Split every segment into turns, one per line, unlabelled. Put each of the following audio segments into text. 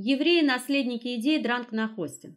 Евреи наследники идеи Дранг-Нахостин.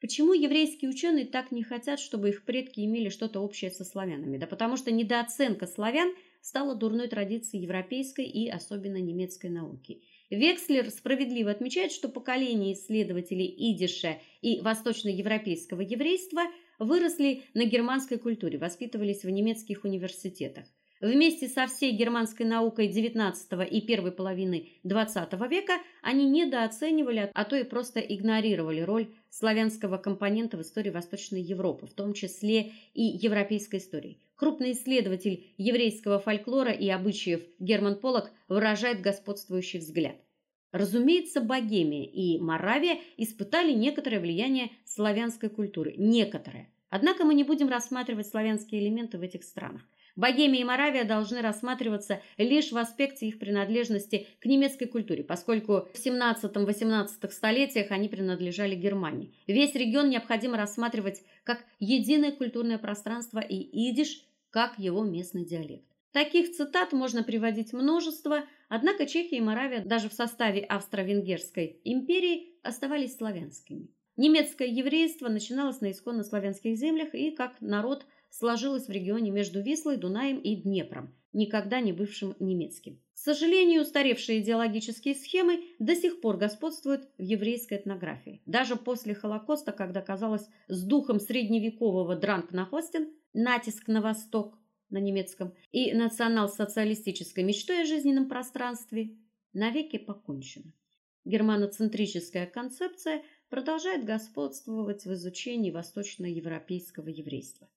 Почему еврейские ученые так не хотят, чтобы их предки имели что-то общее со славянами? Да потому что недооценка славян стала дурной традицией европейской и особенно немецкой науки. Векслер справедливо отмечает, что поколения исследователей идиша и восточноевропейского еврейства выросли на германской культуре, воспитывались в немецких университетах. Вместе со всей германской наукой XIX и первой половины XX века они недооценивали, а то и просто игнорировали роль славянского компонента в истории Восточной Европы, в том числе и европейской истории. Крупный исследователь еврейского фольклора и обычаев Герман Полок выражает господствующий взгляд. Разумеется, Богемия и Моравия испытали некоторое влияние славянской культуры, некоторое. Однако мы не будем рассматривать славянские элементы в этих странах. Богемия и Моравия должны рассматриваться лишь в аспекте их принадлежности к немецкой культуре, поскольку в 17-18 столетиях они принадлежали Германии. Весь регион необходимо рассматривать как единое культурное пространство и идиш как его местный диалект. Таких цитат можно приводить множество, однако Чехия и Моравия даже в составе Австро-Венгерской империи оставались славянскими. Немецкое еврейство начиналось на исконно славянских землях и как народ – сложилось в регионе между Вислой, Дунаем и Днепром, никогда не бывшим немецким. К сожалению, устаревшие идеологические схемы до сих пор господствуют в еврейской этнографии. Даже после Холокоста, когда казалось с духом средневекового дранг на хостин, натиск на восток на немецком и национал-социалистической мечтой о жизненном пространстве навеки покончено. Германоцентрическая концепция продолжает господствовать в изучении восточноевропейского еврейства.